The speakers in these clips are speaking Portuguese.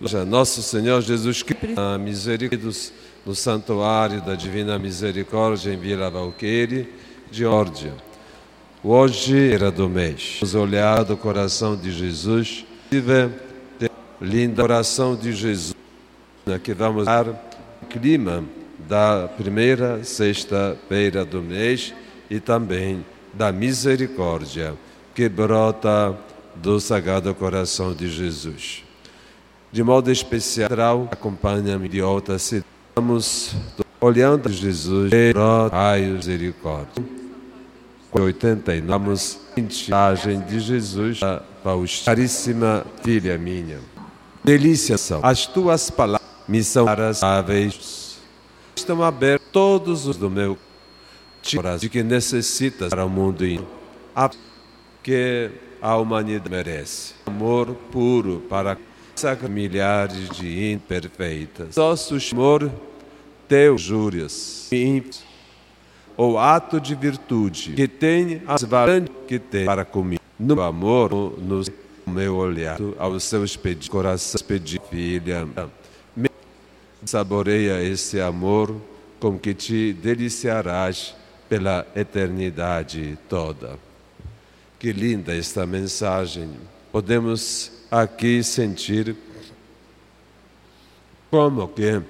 a nosso Senhor Jesus Cristo, a misericórdia no santuário da Divina Misericórdia em Vila Valqueire, de Órdia. Hoje era do mês. Vamos olhar do coração de Jesus. Linda oração de Jesus, que vamos dar clima da primeira sexta-feira do mês e também da misericórdia que brota do Sagrado Coração de Jesus. De modo especial, acompanha-me de outra cidade. Estamos olhando Jesus, raios misericórdia. 89, vamos mensagem de Jesus para os caríssima filha minha. Delícias são as tuas palavras, me são. Estão abertos todos os do meu coração de que necessitas para o mundo que a humanidade merece. Amor puro para milhares de imperfeitas. Nosso amor, teu júrias, ou ato de virtude que tem as valentes que tem para comigo. No amor, no meu olhar, aos seus pedidos, coração pedir, filha, me saboreia esse amor com que te deliciarás pela eternidade toda. Que linda esta mensagem. Podemos aqui sentir como que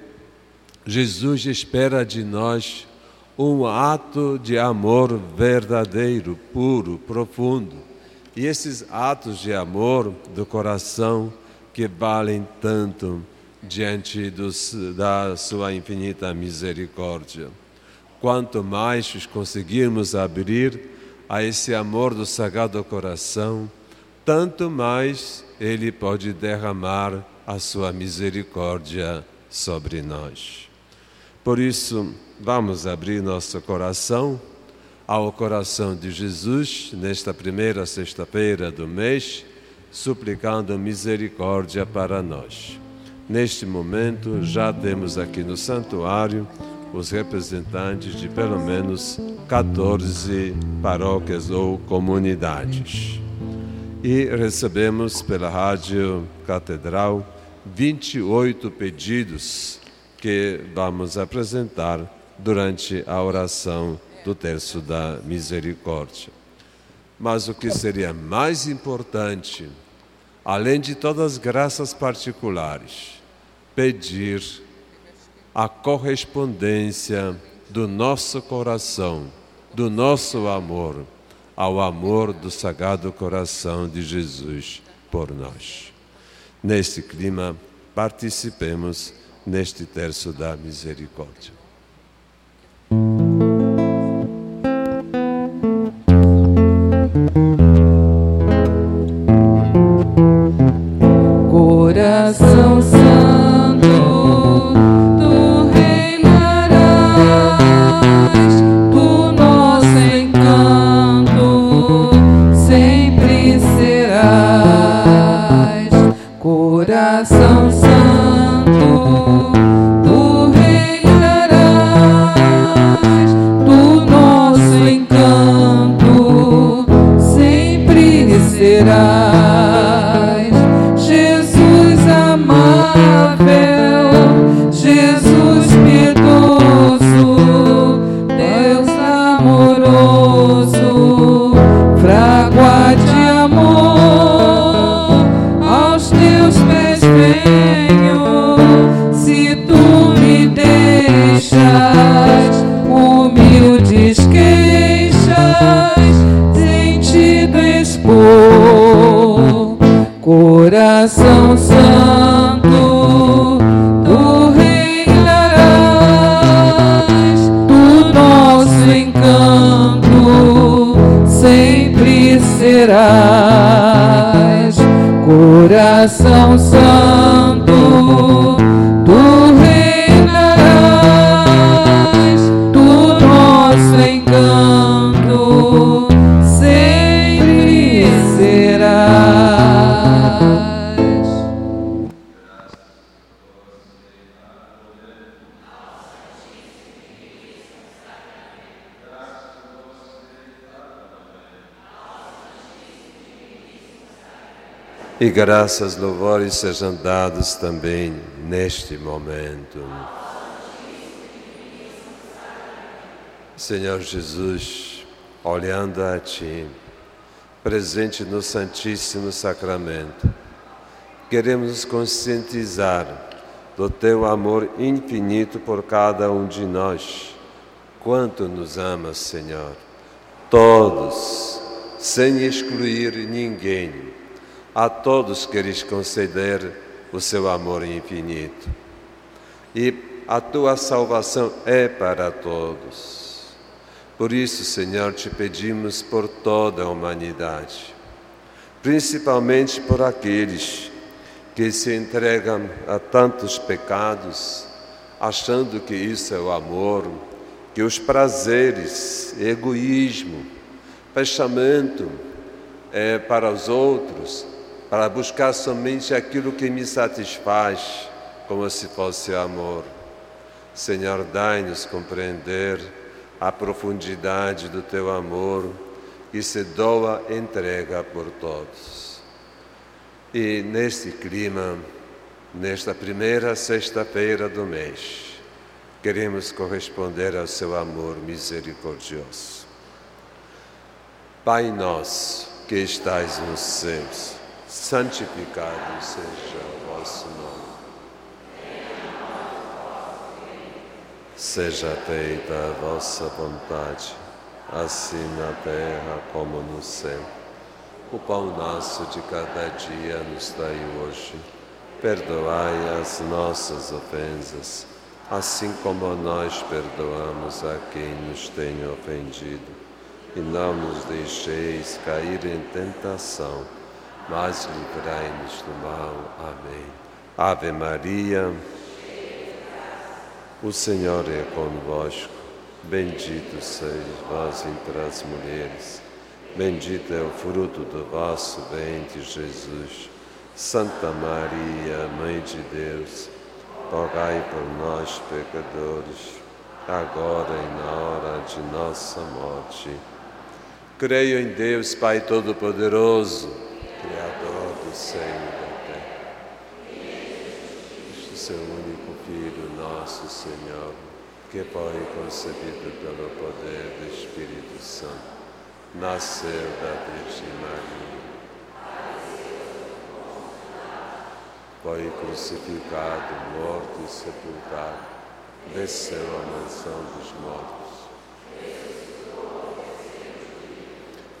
Jesus espera de nós um ato de amor verdadeiro, puro, profundo. E esses atos de amor do coração que valem tanto diante dos, da sua infinita misericórdia. Quanto mais os conseguirmos abrir a esse amor do Sagrado Coração, tanto mais Ele pode derramar a sua misericórdia sobre nós. Por isso, vamos abrir nosso coração ao coração de Jesus nesta primeira sexta-feira do mês, suplicando misericórdia para nós. Neste momento, já temos aqui no santuário os representantes de pelo menos 14 paróquias ou comunidades. E recebemos pela Rádio Catedral 28 pedidos que vamos apresentar durante a oração do Terço da Misericórdia. Mas o que seria mais importante, além de todas as graças particulares, pedir a correspondência do nosso coração, do nosso amor, ao amor do Sagrado Coração de Jesus por nós. Neste clima, participemos neste terço da misericórdia. Graças, louvores sejam dados também neste momento. Senhor Jesus, olhando a Ti, presente no Santíssimo Sacramento, queremos nos conscientizar do Teu amor infinito por cada um de nós. Quanto nos amas, Senhor. Todos, sem excluir ninguém, a todos queres conceder o seu amor infinito. E a tua salvação é para todos. Por isso, Senhor, te pedimos por toda a humanidade, principalmente por aqueles que se entregam a tantos pecados, achando que isso é o amor, que os prazeres, egoísmo, fechamento é para os outros, para buscar somente aquilo que me satisfaz, como se fosse amor. Senhor, dai-nos compreender a profundidade do teu amor que se doa entrega por todos. E neste clima, nesta primeira sexta-feira do mês, queremos corresponder ao seu amor misericordioso. Pai nosso que estais nos céus, santificado seja o vosso nome. Seja feita a vossa vontade, assim na terra como no céu. O pão nosso de cada dia nos dai hoje. Perdoai as nossas ofensas, assim como nós perdoamos a quem nos tem ofendido. E não nos deixeis cair em tentação, mas livrai-nos do mal. Amém. Ave Maria. O Senhor é convosco, bendito sois vós entre as mulheres, bendito é o fruto do vosso ventre, Jesus. Santa Maria, Mãe de Deus, rogai por nós, pecadores, agora e na hora de nossa morte. Creio em Deus, Pai Todo-Poderoso, Criador do céu e da terra. Este seu único Filho nosso Senhor, que foi concebido pelo poder do Espírito Santo, nasceu da Virgem Maria. Foi crucificado, morto e sepultado, desceu à mansão dos mortos.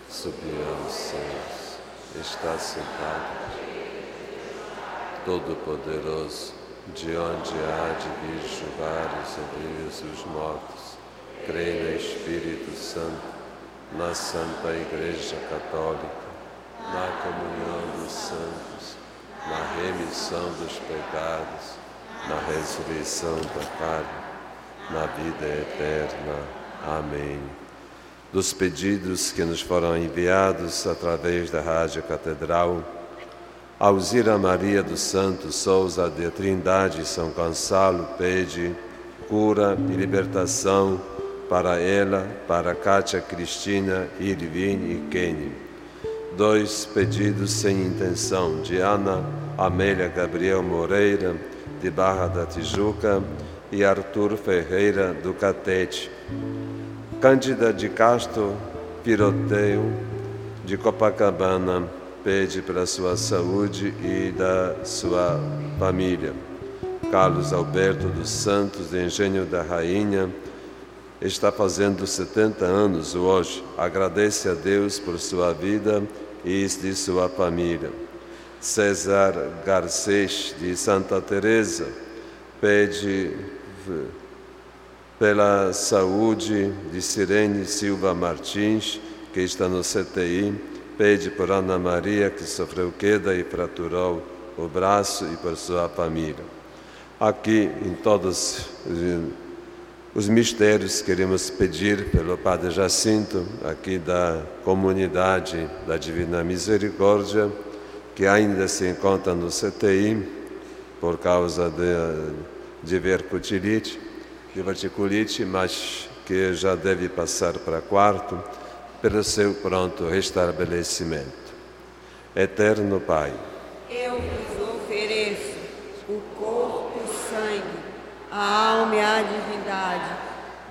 Subiu aos céus, está sentado, Todo-Poderoso, de onde há de vir julgar os vivos e os mortos. Creio no Espírito Santo, na Santa Igreja Católica, na comunhão dos santos, na remissão dos pecados, na ressurreição da carne, na vida eterna. Amém. Dos pedidos que nos foram enviados através da Rádio Catedral, Alzira Maria dos Santos Souza de Trindade São Gonçalo pede cura e libertação para ela, para Kátia Cristina, Irvine e Kenny. Dois pedidos sem intenção de Ana Amélia Gabriel Moreira, de Barra da Tijuca, e Arthur Ferreira do Catete. Cândida de Castro Piroteio, de Copacabana pede pela sua saúde e da sua família. Carlos Alberto dos Santos, de Engenho da Rainha, está fazendo 70 anos hoje. Agradece a Deus por sua vida e de sua família. César Garcês, de Santa Teresa, pede pela saúde de Sirene Silva Martins, que está no CTI, Pede por Ana Maria, que sofreu queda e fraturou o braço, e por sua família. Aqui, em todos os mistérios, queremos pedir pelo Padre Jacinto, aqui da comunidade da Divina Misericórdia, que ainda se encontra no CTI por causa de, de vercutilite, diverticulite, mas que já deve passar para quarto, pelo seu pronto restabelecimento. Eterno Pai, eu vos ofereço o corpo, o sangue, a alma e a divindade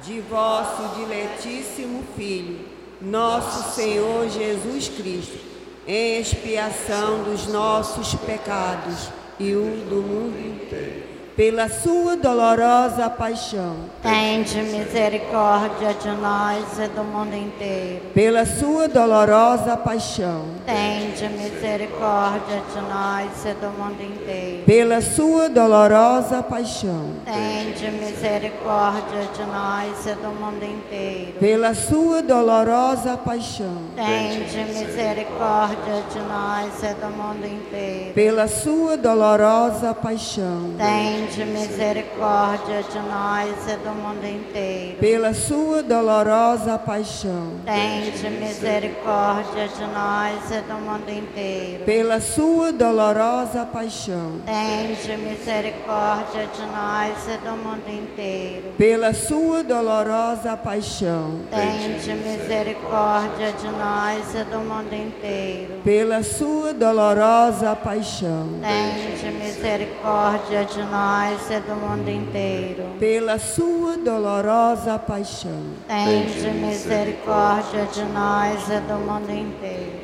de vosso diletíssimo Filho, nosso Senhor Jesus Cristo, em expiação dos nossos pecados e o do mundo inteiro pela sua dolorosa paixão. Tende misericórdia de nós e do mundo inteiro. Pela sua dolorosa paixão. Tende misericórdia de nós e do mundo inteiro. Pela sua dolorosa paixão. Tende misericórdia de nós e do mundo inteiro. Pela sua dolorosa paixão. Tende misericórdia de nós e do mundo inteiro. Pela sua dolorosa paixão. Tende Tende misericórdia de nós e do mundo inteiro. Pela sua dolorosa paixão. Tende misericórdia de nós e do mundo inteiro. Pela sua dolorosa paixão. Tende misericórdia de nós e do mundo inteiro. Pela sua dolorosa paixão. Tende misericórdia de nós e do mundo inteiro. Pela sua dolorosa paixão. Tende misericórdia de nós nós e do mundo inteiro. Pela sua dolorosa paixão. Tende misericórdia de nós e do mundo inteiro.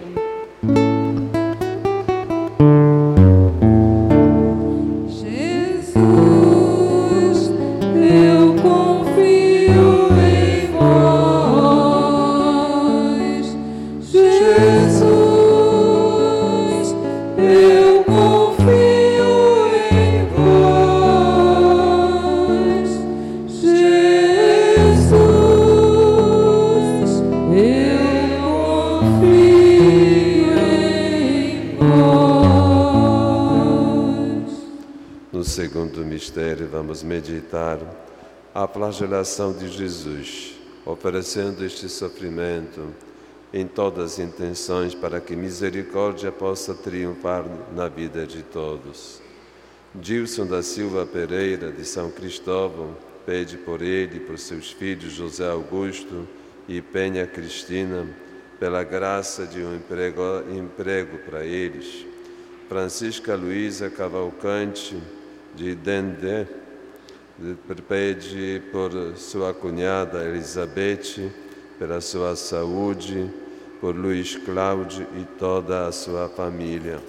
A flagelação de Jesus, oferecendo este sofrimento em todas as intenções para que misericórdia possa triunfar na vida de todos. Gilson da Silva Pereira, de São Cristóvão, pede por ele por seus filhos José Augusto e Penha Cristina, pela graça de um emprego, emprego para eles. Francisca Luísa Cavalcante, de Dende, pede por sua cunhada Elizabeth, pela sua saúde, por Luiz Cláudio e toda a sua família.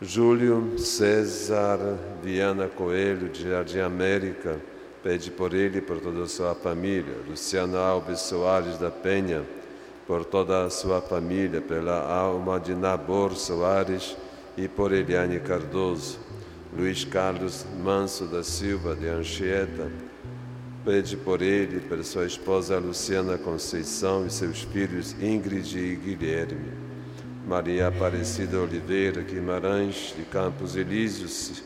Júlio César Viana Coelho, de Jardim América, pede por ele e por toda a sua família. Luciano Alves Soares da Penha, por toda a sua família, pela alma de Nabor Soares e por Eliane Cardoso. Luiz Carlos Manso da Silva de Anchieta, pede por ele, por sua esposa Luciana Conceição e seus filhos Ingrid e Guilherme. Maria Aparecida Oliveira Guimarães de Campos Elíseos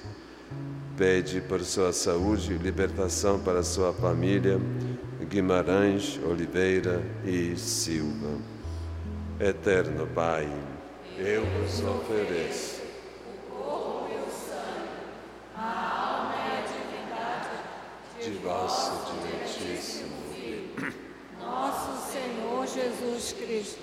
pede por sua saúde e libertação para sua família Guimarães, Oliveira e Silva. Eterno Pai, eu vos ofereço de vosso diletíssimo Filho, nosso Senhor Jesus Cristo,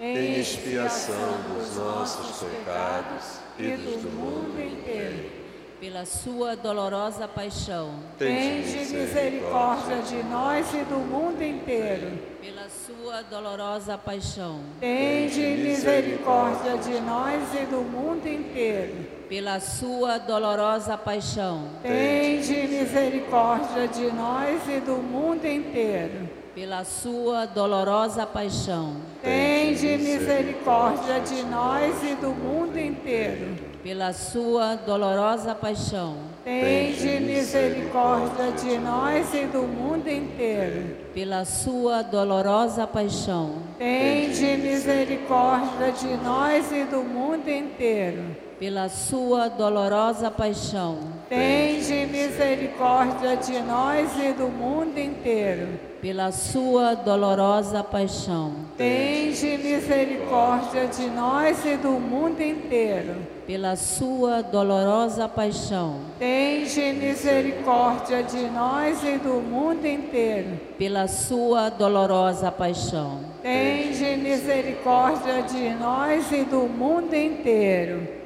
em expiação dos nossos pecados e dos do mundo inteiro. Pela sua dolorosa paixão, tende misericórdia de nós e do mundo inteiro. Pela sua dolorosa paixão, tende misericórdia de nós e do mundo inteiro pela sua dolorosa paixão. Tende misericórdia de nós e do mundo inteiro. Pela sua dolorosa paixão. Tende misericórdia de nós e do mundo inteiro. Pela sua dolorosa paixão. Tende misericórdia de nós e do mundo inteiro. Pela sua dolorosa paixão. Tende misericórdia de nós e do mundo inteiro pela sua dolorosa paixão. Tende misericórdia de nós e do mundo inteiro. Pela sua dolorosa paixão. Tende misericórdia de nós e do mundo inteiro. Pela sua dolorosa paixão. Tende misericórdia de nós e do mundo inteiro. Pela sua dolorosa paixão. Tende misericórdia de nós e do mundo inteiro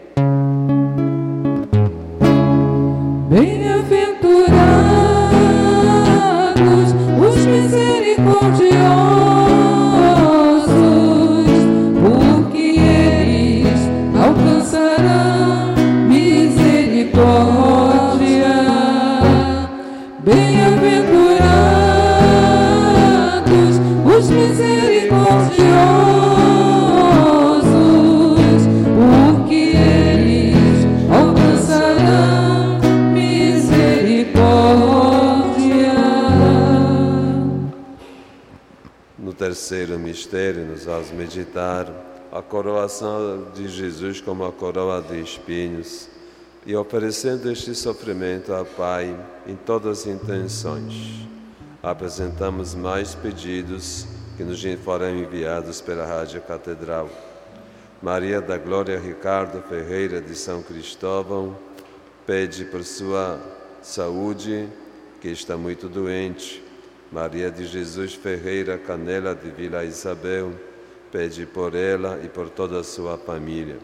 Bem-aventurados os vamos meditar a coroação de Jesus como a coroa de espinhos e oferecendo este sofrimento ao Pai em todas as intenções. Apresentamos mais pedidos que nos foram enviados pela Rádio Catedral. Maria da Glória Ricardo Ferreira de São Cristóvão pede por sua saúde, que está muito doente. Maria de Jesus Ferreira Canela de Vila Isabel pede por ela e por toda a sua família.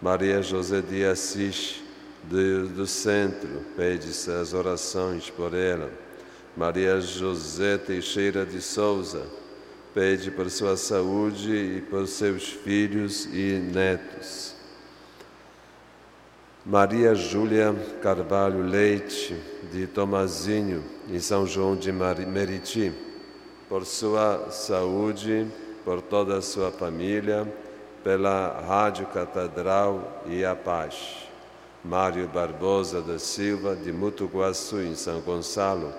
Maria José de Assis do, do centro pede as orações por ela. Maria José Teixeira de Souza pede por sua saúde e por seus filhos e netos. Maria Júlia Carvalho Leite, de Tomazinho, em São João de Meriti, por sua saúde, por toda a sua família, pela Rádio Catedral e a paz. Mário Barbosa da Silva, de Mutuguaçu, em São Gonçalo,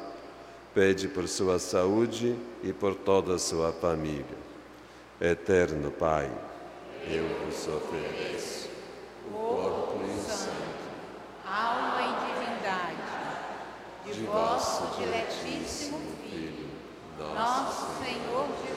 pede por sua saúde e por toda a sua família. Eterno Pai, eu vos ofereço o corpo e o sangue alma e divindade de vosso diletíssimo Filho, nosso Senhor Jesus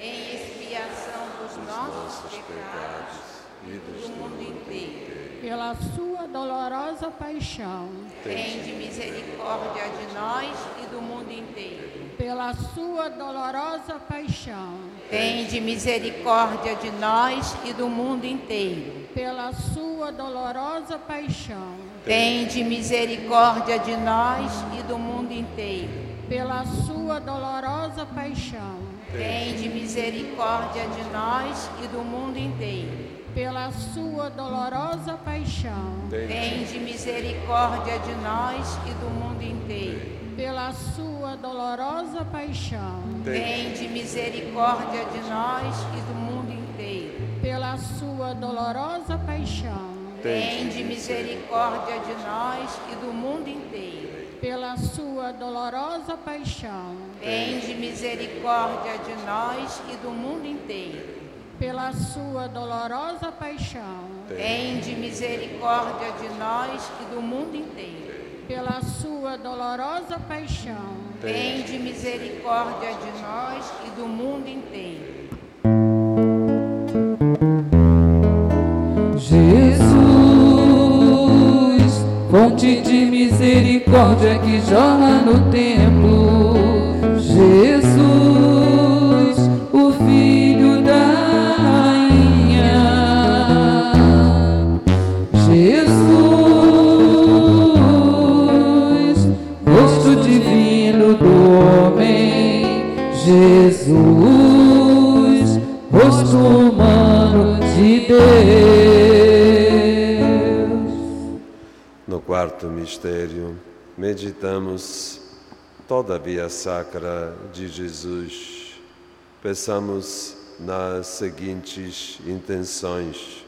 em expiação dos nossos pecados e dos do mundo inteiro. Pela sua dolorosa paixão, Tende misericórdia de nós e do mundo inteiro. pela sua dolorosa paixão, Tende misericórdia de nós e do mundo inteiro. pela sua dolorosa paixão, Tende misericórdia de nós e do mundo inteiro. pela sua dolorosa paixão, Tende misericórdia de nós e do mundo inteiro. pela sua dolorosa paixão, Tende misericórdia de nós e do mundo inteiro. pela sua dolorosa paixão, Tende misericórdia de nós e do mundo inteiro. pela sua dolorosa paixão, Tende misericórdia de nós e do mundo inteiro. Pela sua dolorosa paixão, Tende misericórdia de nós e do mundo inteiro. pela sua dolorosa paixão, Tende misericórdia de nós e do mundo inteiro. pela sua dolorosa paixão, Tende misericórdia de nós e do mundo inteiro. Fonte de misericórdia que jorra no templo. Jesus, o filho da rainha. Jesus, rosto divino do homem. Jesus, rosto humano de Deus. Quarto mistério, meditamos toda a via sacra de Jesus. Pensamos nas seguintes intenções.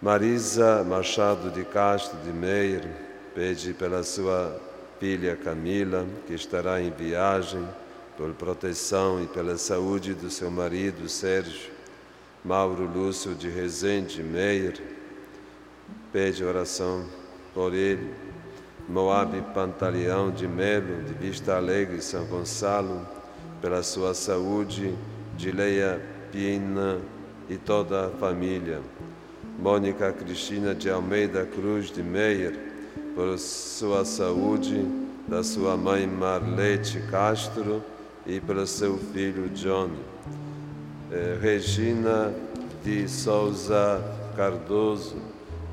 Marisa Machado de Castro de Meir pede pela sua filha Camila, que estará em viagem, por proteção e pela saúde do seu marido Sérgio. Mauro Lúcio de Rezende Meir pede oração por ele. Moabe Pantaleão de Melo, de Vista Alegre, São Gonçalo, pela sua saúde, de Leia Pina e toda a família. Mônica Cristina de Almeida Cruz de Meyer, por sua saúde, da sua mãe Marlete Castro e pelo seu filho Johnny. Eh, Regina de Souza Cardoso,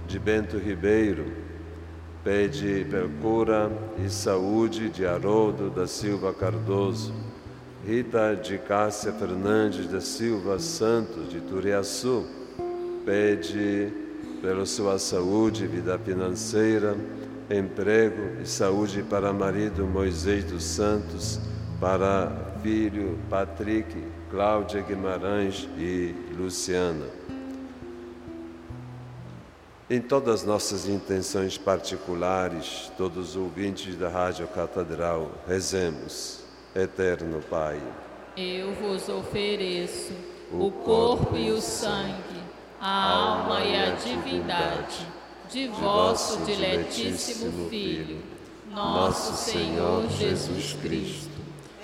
de Bento Ribeiro, Pede cura e saúde de Haroldo da Silva Cardoso, Rita de Cássia Fernandes da Silva Santos de Turiaçu. Pede pela sua saúde, vida financeira, emprego e saúde para marido Moisés dos Santos, para filho Patrick, Cláudia Guimarães e Luciana. Em todas nossas intenções particulares, todos os ouvintes da Rádio Catedral, rezemos. Eterno Pai, Eu vos ofereço o corpo e o sangue, a alma e a divindade de vosso diletíssimo Filho, nosso Senhor Jesus Cristo,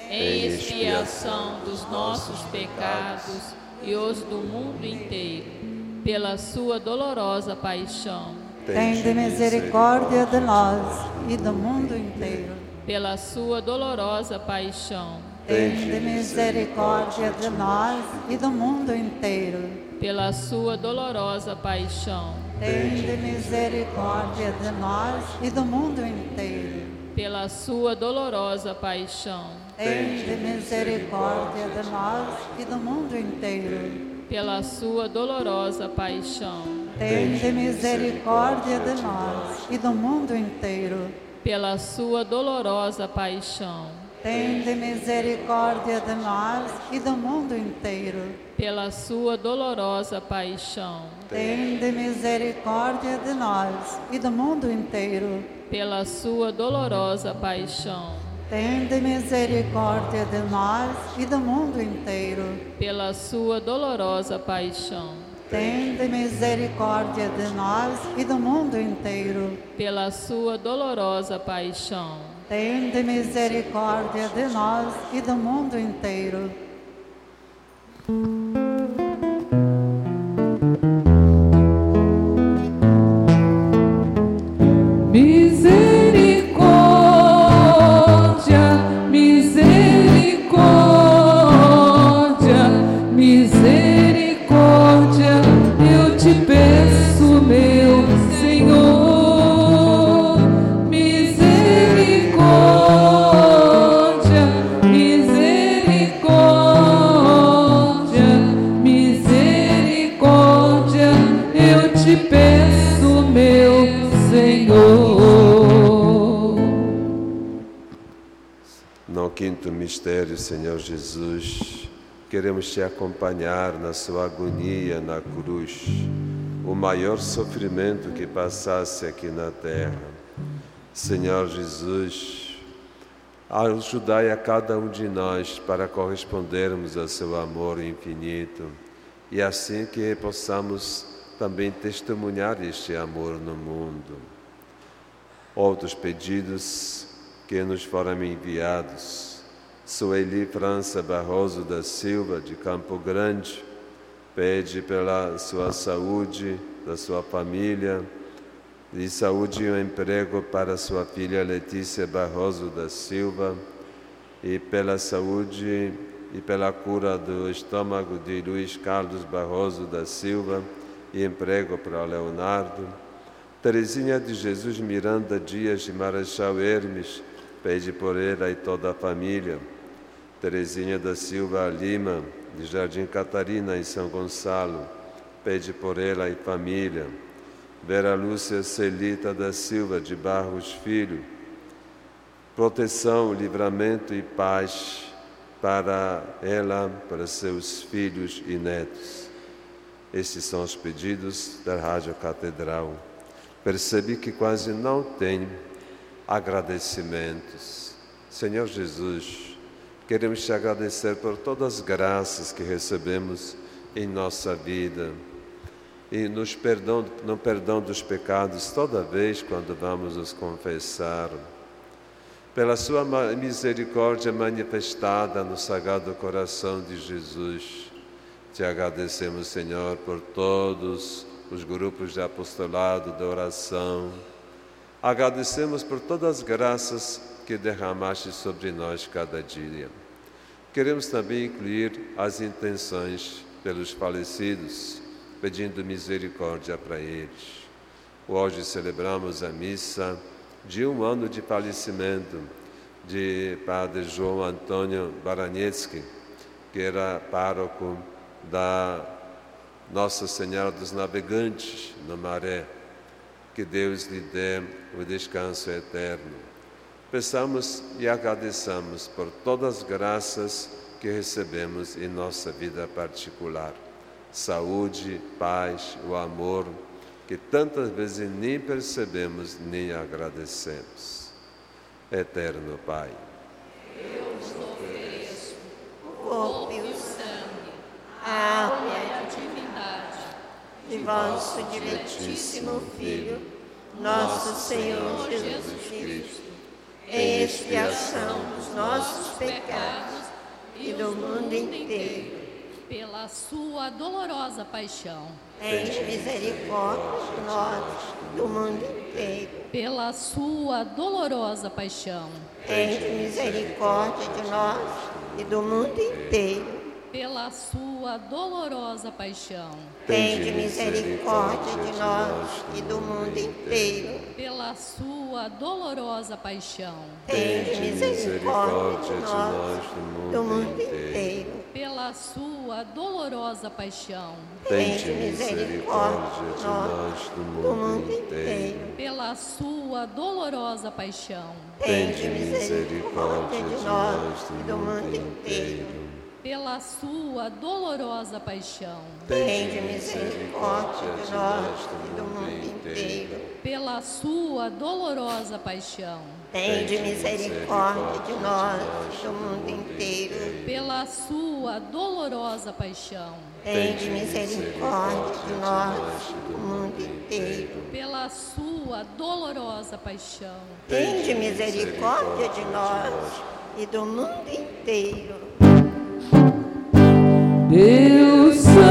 em expiação dos nossos pecados e os do mundo inteiro, pela sua dolorosa paixão, Tende misericórdia de nós e do mundo inteiro. pela sua dolorosa paixão, Tende misericórdia de nós e do mundo inteiro. pela sua dolorosa paixão, Tende misericórdia de nós e do mundo inteiro. pela sua dolorosa paixão, Tende misericórdia de nós e do mundo inteiro. Pela sua dolorosa paixão, Tende misericórdia de nós e do mundo inteiro. pela sua dolorosa paixão, Tende misericórdia de nós e do mundo inteiro. pela sua dolorosa paixão, Tende misericórdia de nós e do mundo inteiro. pela sua dolorosa paixão, Tende misericórdia de nós e do mundo inteiro. pela sua dolorosa paixão, Tende misericórdia de nós e do mundo inteiro. pela sua dolorosa paixão, Tende misericórdia de nós e do mundo inteiro. Senhor Jesus, queremos te acompanhar na sua agonia na cruz, o maior sofrimento que passasse aqui na terra. Senhor Jesus, ajudai a cada um de nós para correspondermos ao seu amor infinito e assim que possamos também testemunhar este amor no mundo. Outros pedidos que nos foram enviados. Sueli França Barroso da Silva, de Campo Grande, pede pela sua saúde, da sua família, de saúde e um emprego para sua filha Letícia Barroso da Silva, e pela saúde e pela cura do estômago de Luiz Carlos Barroso da Silva, e emprego para Leonardo. Teresinha de Jesus Miranda Dias de Marechal Hermes, pede por ela e toda a família. Teresinha da Silva Lima, de Jardim Catarina, em São Gonçalo, pede por ela e família. Vera Lúcia Celita da Silva, de Barros Filho, proteção, livramento e paz para ela, para seus filhos e netos. Estes são os pedidos da Rádio Catedral. Percebi que quase não tem agradecimentos. Senhor Jesus, queremos te agradecer por todas as graças que recebemos em nossa vida e nos perdão, no perdão dos pecados toda vez quando vamos nos confessar. Pela sua misericórdia manifestada no Sagrado Coração de Jesus, te agradecemos, Senhor, por todos os grupos de apostolado, de oração. Agradecemos por todas as graças que derramaste sobre nós cada dia. Queremos também incluir as intenções pelos falecidos, pedindo misericórdia para eles. Hoje celebramos a missa de um ano de falecimento de Padre João Antônio Baranetsky, que era pároco da Nossa Senhora dos Navegantes, no Maré. Que Deus lhe dê o descanso eterno. Peçamos e agradeçamos por todas as graças que recebemos em nossa vida particular. Saúde, paz, o amor, que tantas vezes nem percebemos nem agradecemos. Eterno Pai. o corpo e o sangue, a alma e a divindade de vosso diletíssimo Filho, nosso Senhor Jesus Cristo, em expiação dos nossos pecados e do mundo inteiro. pela sua dolorosa paixão, Tende misericórdia de nós, do mundo inteiro. pela sua dolorosa paixão, Tende misericórdia de nós e do mundo inteiro. Pela sua dolorosa paixão, Tende misericórdia de nós e do mundo inteiro. pela sua dolorosa paixão, Tende misericórdia de nós do mundo inteiro. pela sua dolorosa paixão, Tende misericórdia de nós do mundo inteiro. pela sua dolorosa paixão, Tende misericórdia de nós e do mundo inteiro. Pela sua dolorosa paixão, Tende misericórdia de nós e do mundo inteiro. pela sua dolorosa paixão, Tende misericórdia de nós e do mundo inteiro. pela sua dolorosa paixão, Tende misericórdia de nós e do mundo inteiro. pela sua dolorosa paixão, Tende misericórdia de nós e do mundo inteiro. Deus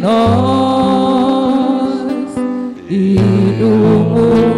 nós e do mundo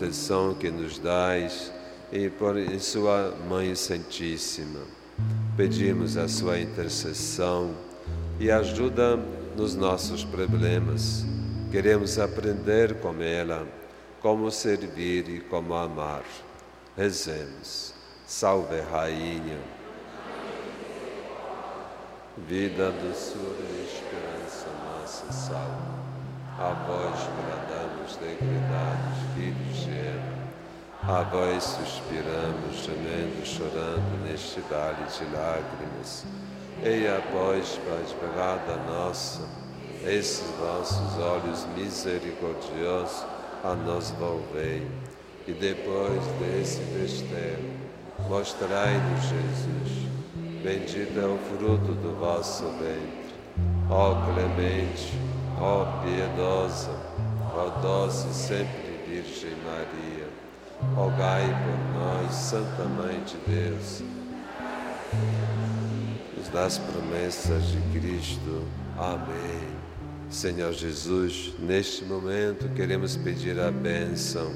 proteção que nos dás e por sua Mãe Santíssima. Pedimos a sua intercessão e ajuda nos nossos problemas. Queremos aprender com ela como servir e como amar. Rezemos. Salve, Rainha. Vida, doçura e esperança nossa, salve. A vós bradamos degredados, filhos. A vós suspiramos, gemendo, chorando neste vale de lágrimas. Ei a vós, Pai nossa, esses vossos olhos misericordiosos a nos volvei. E depois desse desterro, mostrai-nos Jesus. Bendito é o fruto do vosso ventre. Ó clemente, ó piedosa, ó doce sempre Virgem Maria, rogai por nós, Santa Mãe de Deus, nos das promessas de Cristo. Amém. Senhor Jesus, neste momento queremos pedir a bênção,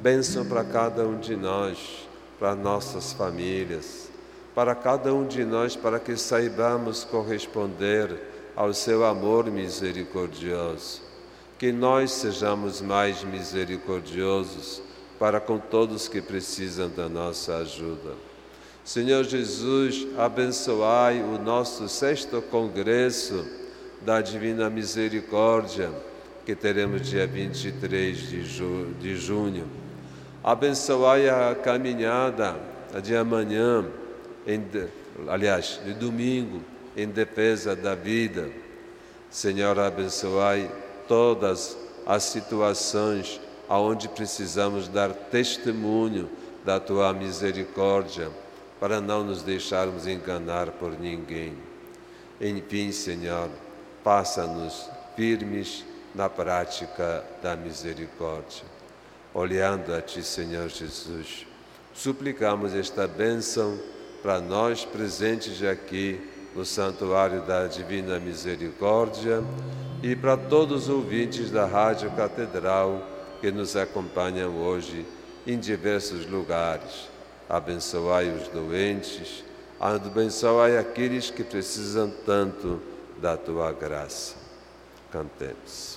bênção para cada um de nós, para nossas famílias, para cada um de nós, para que saibamos corresponder ao seu amor misericordioso. Que nós sejamos mais misericordiosos para com todos que precisam da nossa ajuda. Senhor Jesus, abençoai o nosso sexto congresso da Divina Misericórdia, que teremos dia 23 de, ju de junho. Abençoai a caminhada de amanhã, em, aliás, de domingo, em defesa da vida. Senhor, abençoai todas as situações aonde precisamos dar testemunho da tua misericórdia, para não nos deixarmos enganar por ninguém. Enfim, Senhor, passa-nos firmes na prática da misericórdia. Olhando a Ti, Senhor Jesus, suplicamos esta bênção para nós presentes aqui no Santuário da Divina Misericórdia e para todos os ouvintes da Rádio Catedral que nos acompanham hoje em diversos lugares. Abençoai os doentes, abençoai aqueles que precisam tanto da tua graça. Cantemos.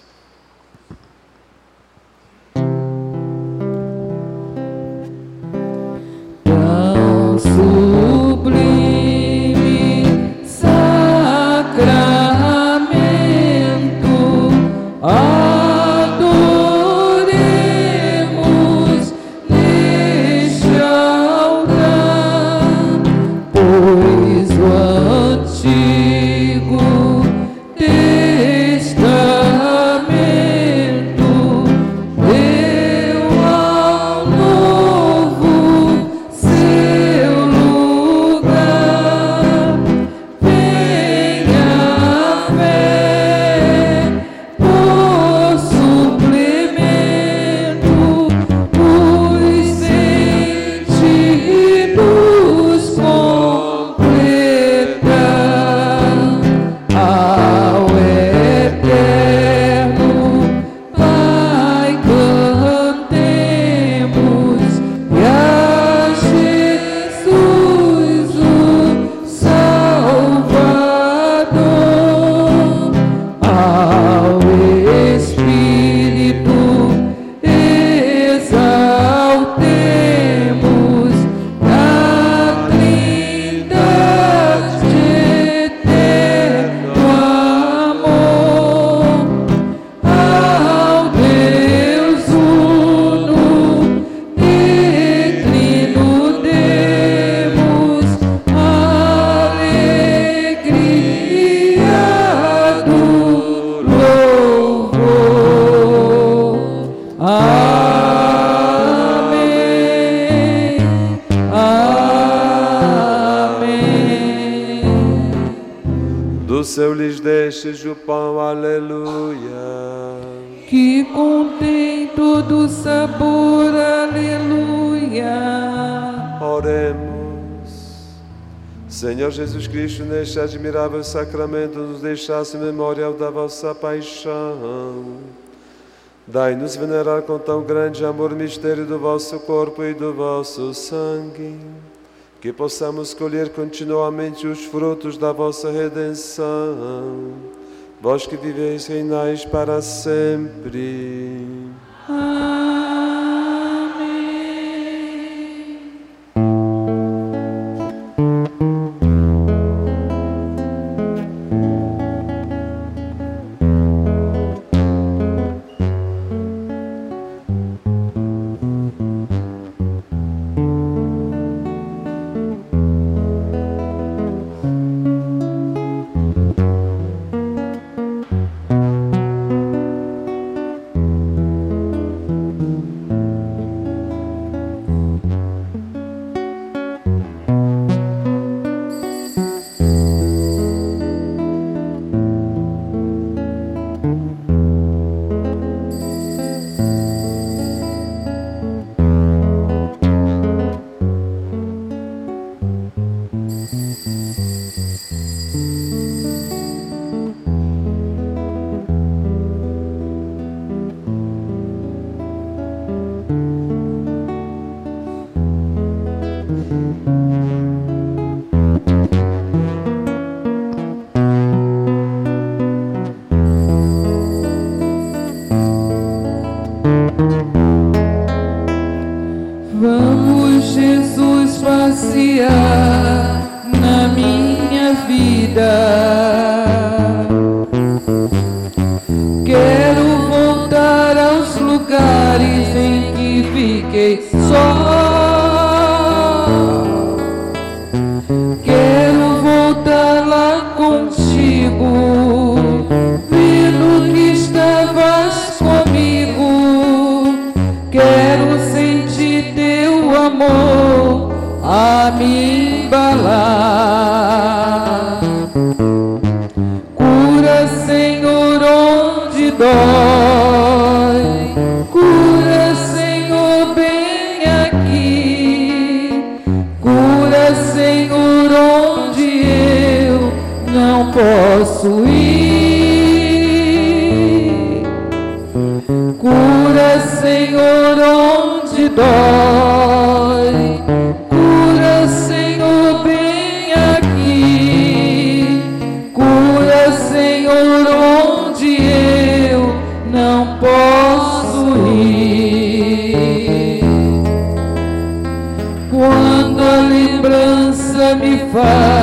Neste admirável sacramento, nos deixasse memorial da vossa paixão. Dai-nos venerar com tão grande amor o mistério do vosso corpo e do vosso sangue, que possamos colher continuamente os frutos da vossa redenção. Vós que viveis, reinais para sempre. Posso ir. Quando a lembrança me faz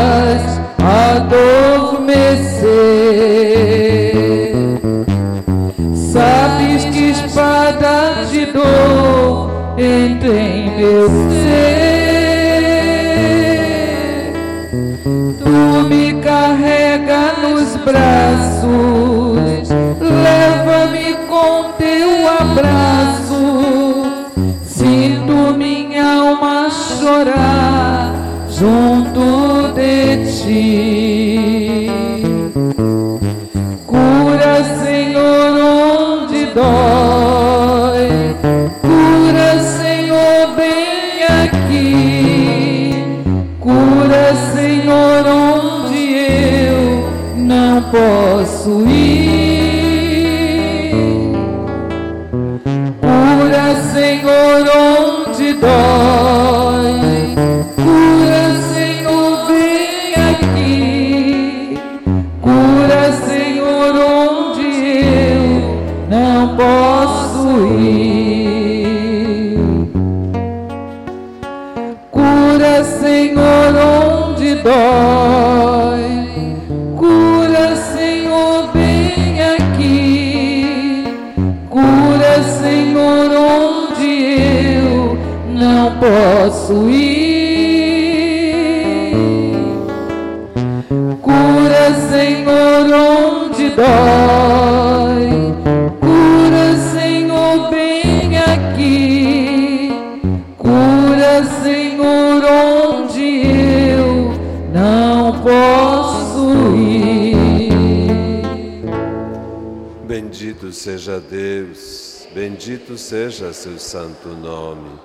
bendito seja seu santo nome.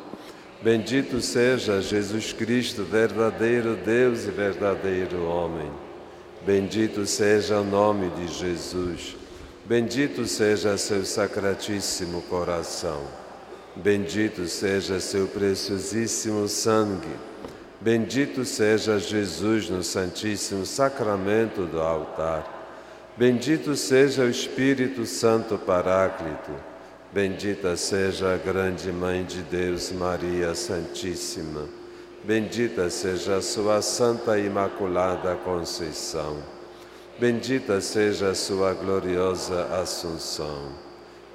Bendito seja Jesus Cristo, verdadeiro Deus e verdadeiro homem. Bendito seja o nome de Jesus. Bendito seja seu sacratíssimo coração. Bendito seja seu preciosíssimo sangue. Bendito seja Jesus no Santíssimo Sacramento do altar. Bendito seja o Espírito Santo Paráclito. Bendita seja a grande Mãe de Deus, Maria Santíssima. Bendita seja a sua Santa Imaculada Conceição. Bendita seja a sua gloriosa Assunção.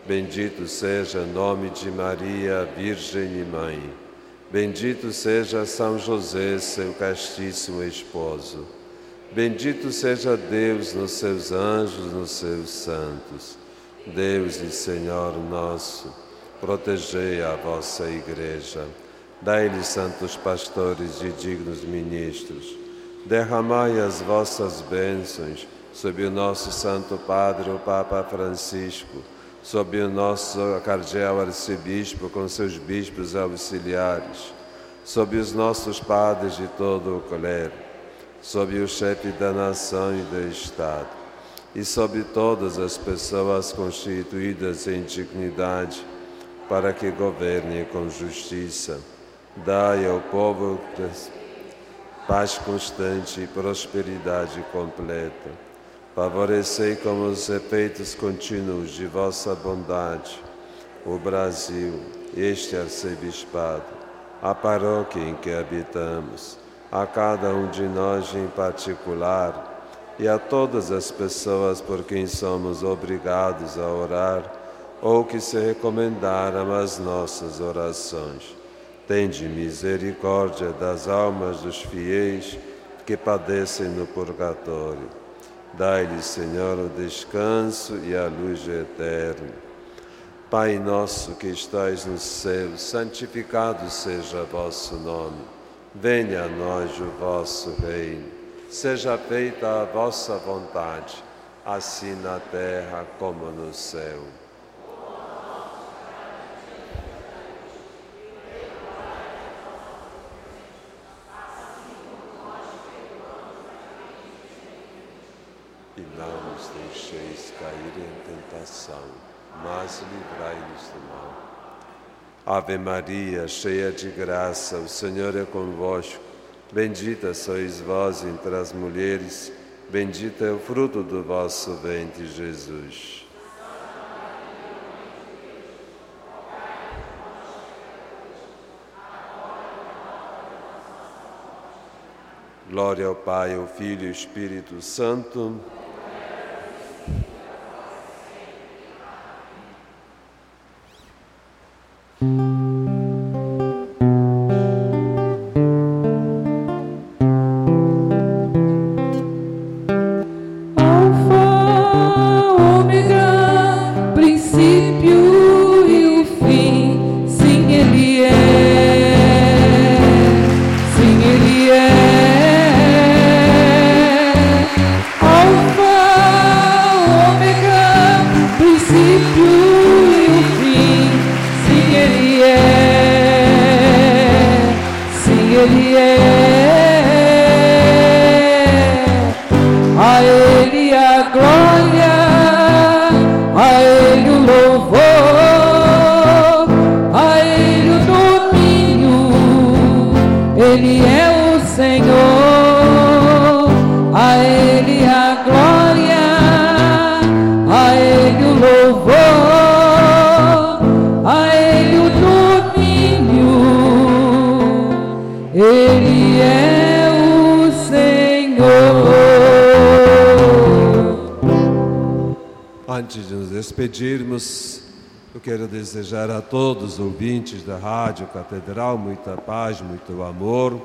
Bendito seja o nome de Maria, Virgem e Mãe. Bendito seja São José, seu castíssimo esposo. Bendito seja Deus nos seus anjos, nos seus santos. Deus e Senhor nosso, protegei a vossa igreja. Dai-lhe santos pastores e dignos ministros. Derramai as vossas bênçãos sobre o nosso Santo Padre, o Papa Francisco, sobre o nosso cardeal arcebispo com seus bispos auxiliares, sobre os nossos padres de todo o clero, sobre o chefe da nação e do Estado, e sobre todas as pessoas constituídas em dignidade, para que governem com justiça. Dai ao povo paz constante e prosperidade completa. Favorecei com os efeitos contínuos de vossa bondade o Brasil, este arcebispado, a paróquia em que habitamos, a cada um de nós em particular e a todas as pessoas por quem somos obrigados a orar ou que se recomendaram às nossas orações. Tende misericórdia das almas dos fiéis que padecem no purgatório. Dai-lhe, Senhor, o descanso e a luz eterna. Pai nosso que estais no céu, santificado seja vosso nome. Venha a nós o vosso reino. Seja feita a vossa vontade, assim na terra como no céu. E não nos deixeis cair em tentação, mas livrai-nos do mal. Ave Maria, cheia de graça, o Senhor é convosco. Bendita sois vós entre as mulheres, bendito é o fruto do vosso ventre, Jesus. Glória ao Pai, ao Filho e ao Espírito Santo. Quero desejar a todos os ouvintes da Rádio Catedral muita paz, muito amor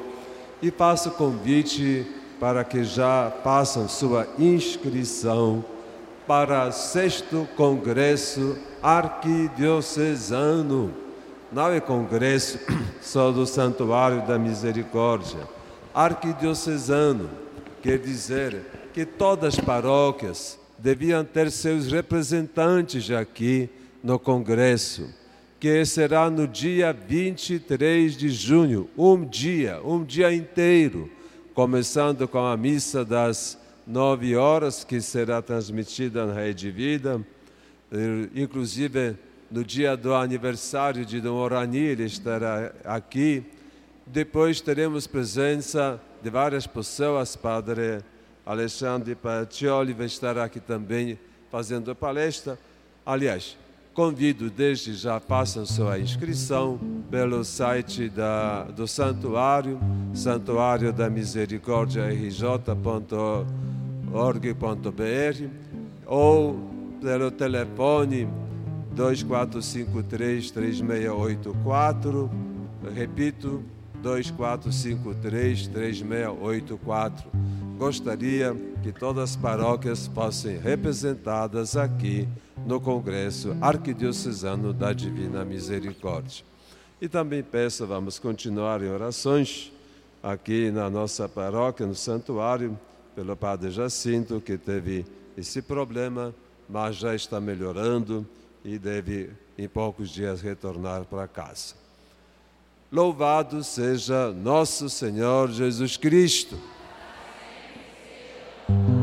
e faço convite para que já façam sua inscrição para o sexto Congresso Arquidiocesano. Não é congresso só do Santuário da Misericórdia. Arquidiocesano quer dizer que todas as paróquias deviam ter seus representantes aqui no Congresso, que será no dia 23 de junho, um dia, um dia inteiro, começando com a missa das nove horas, que será transmitida na Rede Vida, eh, inclusive no dia do aniversário de Dom Orani, ele estará aqui. Depois teremos presença de várias pessoas, Padre Alexandre Pacioli vai estar aqui também fazendo a palestra. Aliás, convido desde já, façam sua inscrição pelo site da, do santuário, santuário da misericórdia rj.org.br ou pelo telefone 2453-3684, repito, 2453-3684. Gostaria que todas as paróquias fossem representadas aqui no Congresso Arquidiocesano da Divina Misericórdia. E também peço, vamos continuar em orações aqui na nossa paróquia, no santuário, pelo Padre Jacinto, que teve esse problema, mas já está melhorando e deve em poucos dias retornar para casa. Louvado seja nosso Senhor Jesus Cristo. Thank you.